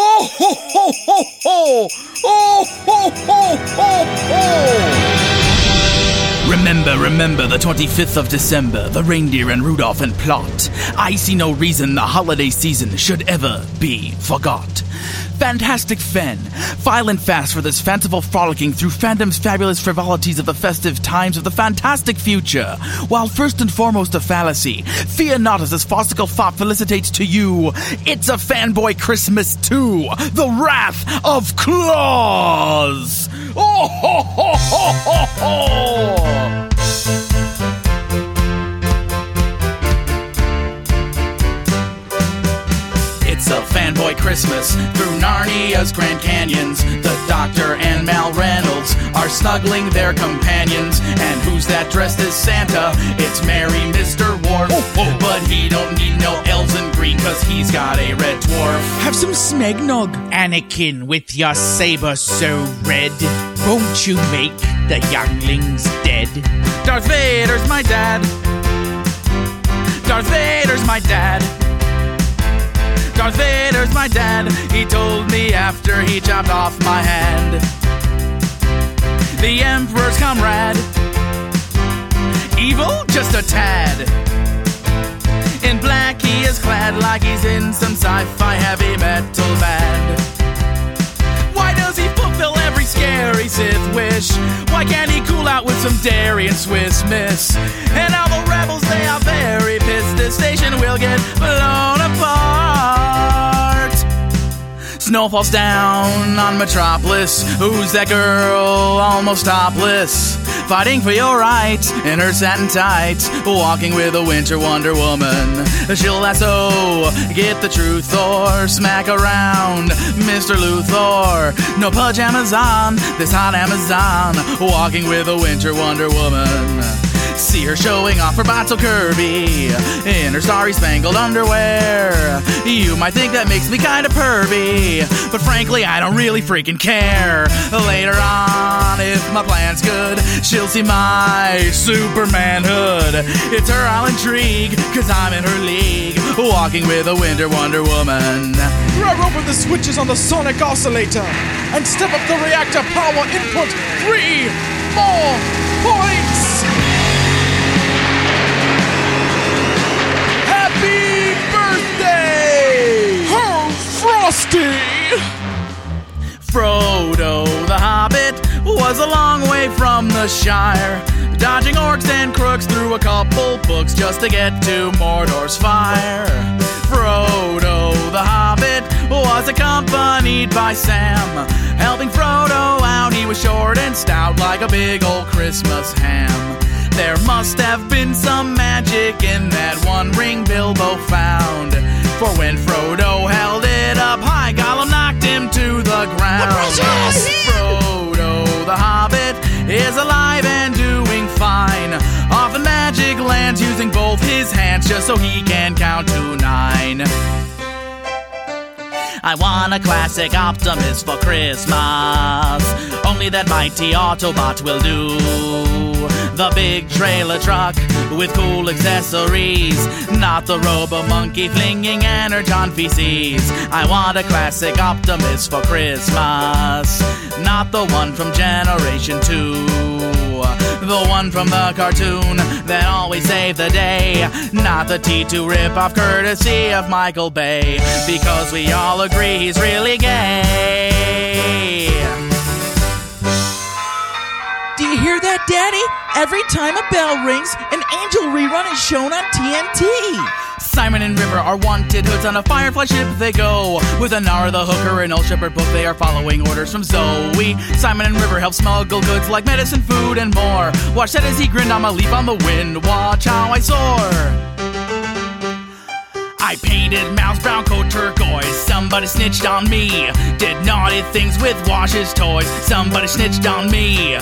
Oh ho ho ho ho! Oh ho ho ho ho! Remember, remember the 25th of December, the reindeer and Rudolph and plot. I see no reason the holiday season should ever be forgot. Fantastic Fen, file and fast for this fanciful frolicking through fandom's fabulous frivolities of the festive times of the fantastic future. While first and foremost a fallacy, fear not as this farcical thought felicitates to you. It's a fanboy Christmas too, the wrath of Claus. Oh ho ho ho ho ho! Fanboy Christmas through Narnia's Grand Canyons. The Doctor and Mal Reynolds are snuggling their companions. And who's that dressed as Santa? It's Merry Mr. Worf. But he don't need no elves in green, cause he's got a red dwarf. Have some smegnog. Anakin, with your saber so red, won't you make the younglings dead? Darth Vader's my dad. Darth Vader's my dad. Darth Vader's my dad. He told me after he chopped off my hand. The Emperor's comrade. Evil, just a tad. In black, he is clad like he's in some sci fi heavy metal band. Sith wish? Why can't he cool out with some dairy and Swiss Miss? And all the rebels, they are very pissed. This station will get blown apart. Snow falls down on Metropolis. Who's that girl almost topless? Fighting for your rights in her satin tights. Walking with a winter wonder woman. She'll lasso, get the truth, or smack around Mr. Luthor. No pajamas on, this hot Amazon. Walking with a winter wonder woman. See her showing off her bottle curvy in her starry spangled underwear. I think that makes me kinda pervy, but frankly, I don't really freaking care. Later on, if my plan's good, she'll see my Supermanhood. It's her I'll intrigue, cause I'm in her league, walking with a Winter Wonder Woman. Rev over the switches on the sonic oscillator, and step up the reactor power input 3 the Shire, dodging orcs and crooks through a couple books just to get to Mordor's fire. Frodo the Hobbit was accompanied by Sam, helping Frodo out. He was short and stout like a big old Christmas ham. There must have been some magic in that one ring Bilbo found. For when Frodo held it up high, Gollum knocked him to the ground. The Frodo the Hobbit using both his hands just so he can count to nine. I want a classic Optimus for Christmas. Only that mighty Autobot will do. The big trailer truck with cool accessories. Not the Robo Monkey flinging energon feces. I want a classic Optimus for Christmas. Not the one from Generation 2. The one from the cartoon that always saved the day. Not the T2 ripoff courtesy of Michael Bay. Because we all agree he's really gay. Do you hear that, Daddy? Every time a bell rings, an angel rerun is shown on TNT. Simon and River are wanted hoods on a Firefly ship they go. With Inara the hooker and Old Shepherd book, they are following orders from Zoe. Simon and River help smuggle goods like medicine, food, and more. Watch that as he grinned on my leap on the wind. Watch how I soar. I painted Mouse brown coat turquoise. Somebody snitched on me. Did naughty things with Wash's toys. Somebody snitched on me.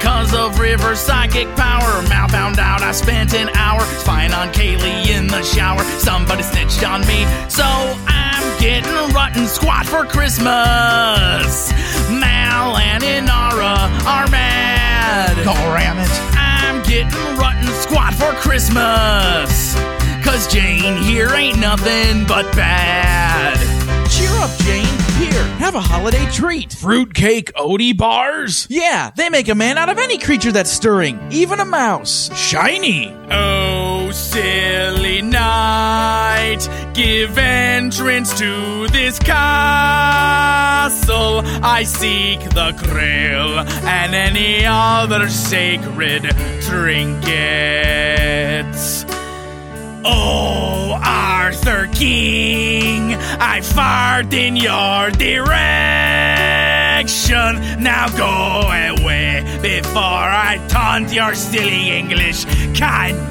Cause of River's psychic power. Mal found out I spent an hour spying on Kaylee in the shower. Somebody snitched on me. So I'm getting rotten squat for Christmas. Mal and Inara are mad. Go ram it. I'm getting rotten squat for Christmas. Cause Jayne here ain't nothing but bad. Cheer up, Jayne. have a holiday treat. Fruitcake Oaty bars? Yeah, they make a man out of any creature that's stirring, even a mouse. Shiny! Oh, silly night, give entrance to this castle. I seek the Grail and any other sacred trinkets. Oh, Arthur King, I fart in your direction. Now go away before I taunt your silly English candidates.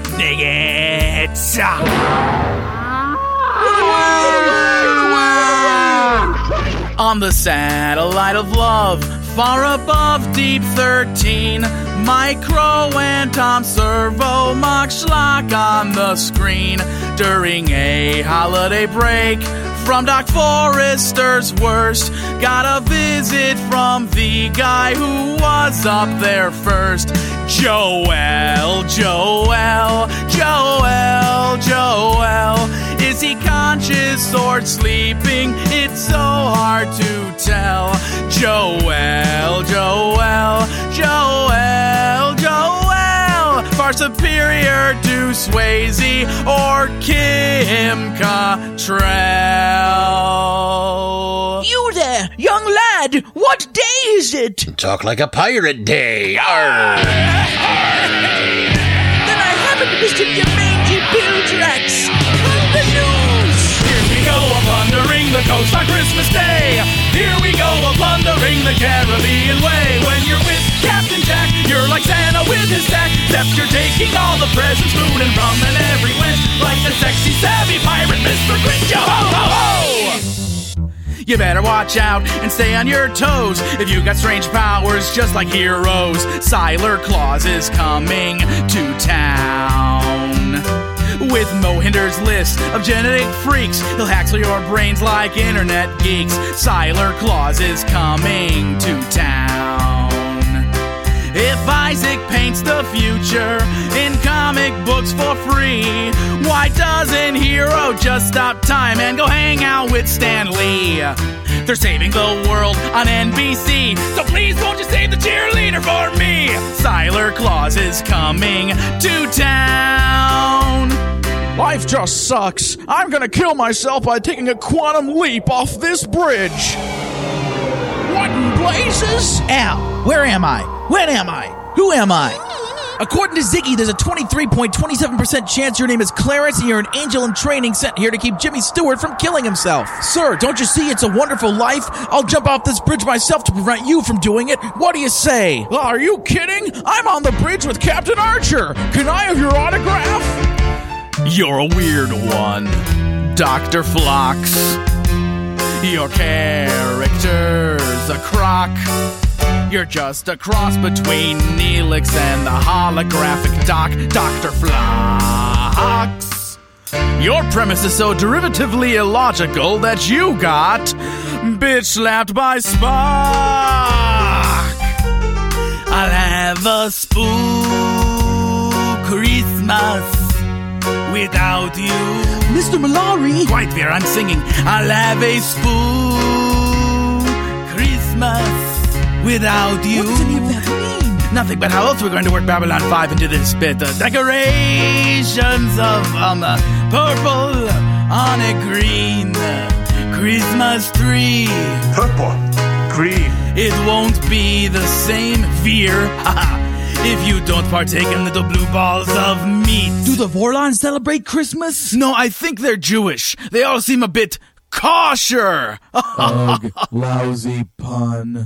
On the satellite of love, far above deep 13, Micro and Tom Servo mock schlock on the screen during a holiday break. From Doc Forrester's worst, got a visit from the guy who was up there first. Joel, Joel, Joel, Joel. Is he conscious or sleeping? It's so hard to tell. Joel, Joel, superior to Swayze or Kim Cattrall. You there, young lad, what day is it? Talk like a pirate day. Arr. Then I haven't missed your mangy bill tracks. On the news! Here we go, a plundering the coast on Christmas Day. Here we go, a plundering the Caribbean way. When you're with Captain Jack, you're like Santa with his sack. Except you're taking all the presents, food and rum and every wench. Like the sexy, savvy pirate, Mr. Grinch. Yo ho ho ho! You better watch out and stay on your toes if you got strange powers just like heroes. Sylar Claus is coming to town. With Mohinder's list of genetic freaks, he'll haxle your brains like internet geeks. Sylar Claus is coming to town. If Isaac paints the future in comic books for free, why doesn't Hiro just stop time and go hang out with Stan Lee? They're saving the world on NBC, so please won't you save the cheerleader for me? Sylar Claus is coming to town. Life just sucks. I'm gonna kill myself by taking a quantum leap off this bridge. Blazes? Al, where am I? When am I? Who am I? According to Ziggy, there's a 23.27% chance your name is Clarence and you're an angel in training sent here to keep Jimmy Stewart from killing himself. Sir, don't you see it's a wonderful life? I'll jump off this bridge myself to prevent you from doing it. What do you say? Are you kidding? I'm on the bridge with Captain Archer. Can I have your autograph? You're a weird one, Dr. Phlox. Your character's a crock. You're just a cross between Neelix and the holographic doc, Dr. Phlox. Your premise is so derivatively illogical that you got bitch slapped by Spock. I'll have a spook Christmas without you. Mr. Mollari! Quite fair, I'm singing. I'll have a spoo Christmas without you. What does any of that mean? Nothing, but how else we're going to work Babylon 5 into this bit? The decorations of um, uh, purple on a green Christmas tree. Purple, green. It won't be the same fear if you don't partake in little blue balls of meat. Do the Vorlons celebrate Christmas? No, I think they're Jewish. They all seem a bit kosher. Ugh, lousy pun.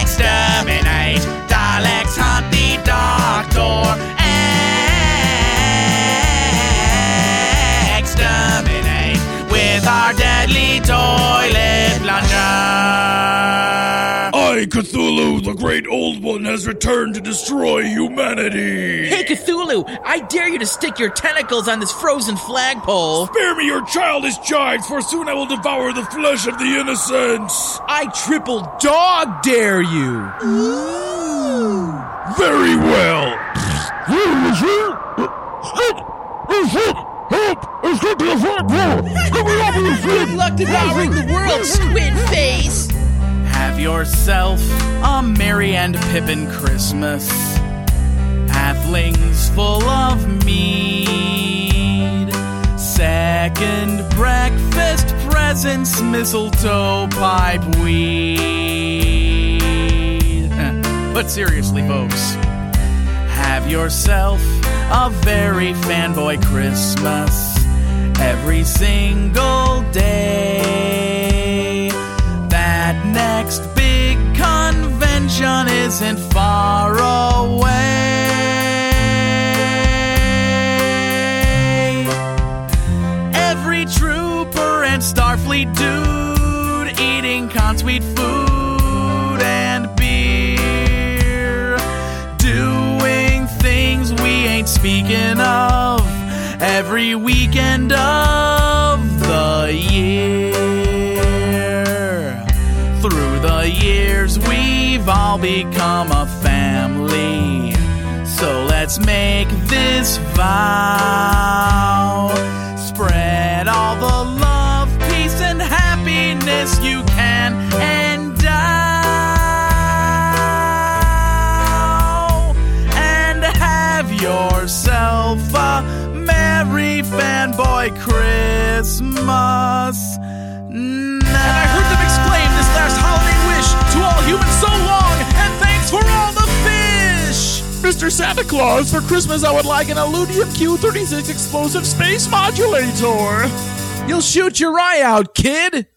Exterminate Daleks, hunt the Doctor. Exterminate with our deadly toilet Cthulhu, the great old one, has returned to destroy humanity. Hey Cthulhu, I dare you to stick your tentacles on this frozen flagpole. Spare me your childish jibes, for soon I will devour the flesh of the innocents. I triple dog dare you. Very well. Help! It's good to the front door! Good luck devouring the world, squid face! Have yourself a merry and Pippin Christmas. Halflings full of mead. Second breakfast presents, mistletoe pipe weed. but seriously, folks, have yourself a very fanboy Christmas every single day. That next big convention isn't far away. Every trooper and Starfleet dude eating consweet food and beer. Doing things we ain't speaking of every weekend of all become a family. So let's make this vow. Spread all the love, peace, and happiness you can endow. And have yourself a merry fanboy Christmas. Mr. Santa Claus, for Christmas I would like an Illudium Q36 explosive space modulator. You'll shoot your eye out, kid!